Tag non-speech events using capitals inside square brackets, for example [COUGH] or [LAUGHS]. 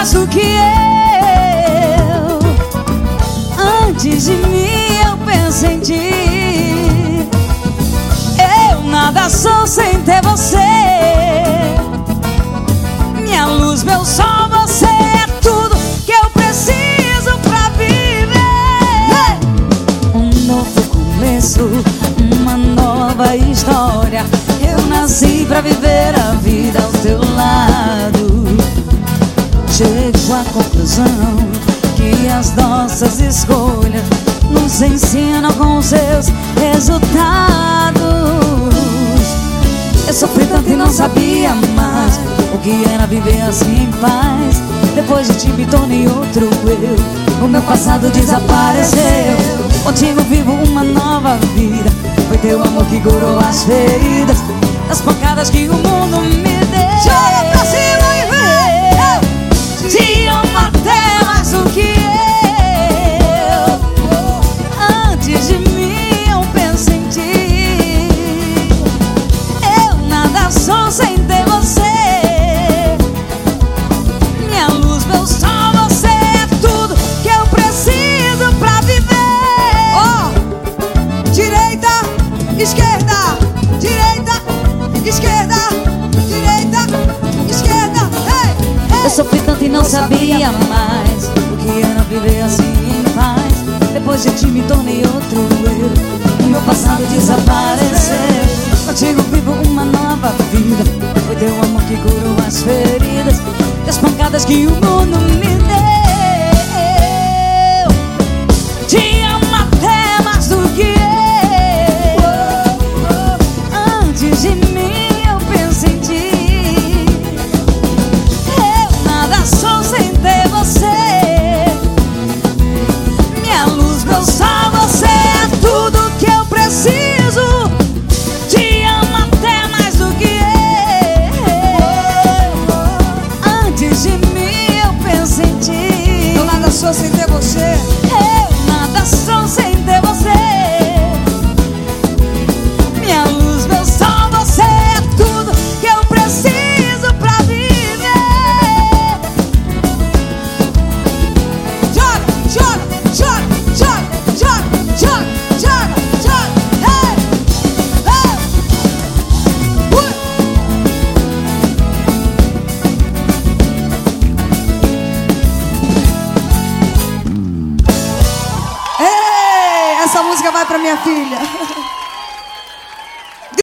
mais do que eu. Antes de mim eu penso em ti. Eu nada sou sem ter você. Minha luz, meu sol, você é tudo que eu preciso pra viver. Um novo começo, uma nova história. Eu nasci pra viver a vida ao teu lado. Conclusão que as nossas escolhas nos ensinam com seus resultados. Eu sofri tanto e não sabia mais o que era viver assim em paz. Depois de ti me tornei outro eu. O meu passado desapareceu. Contigo vivo uma nova vida. Foi teu amor que curou as feridas, as pancadas que o mundo me esquerda, direita, esquerda, direita, esquerda. Ei, ei. Eu sofri tanto e não sabia mais o que era viver assim em paz. Depois de ti me tornei outro eu. O meu passado desapareceu. Contigo vivo uma nova vida. Foi teu amor que curou as feridas, e as pancadas que o mundo me essa música vai pra minha filha. [LAUGHS]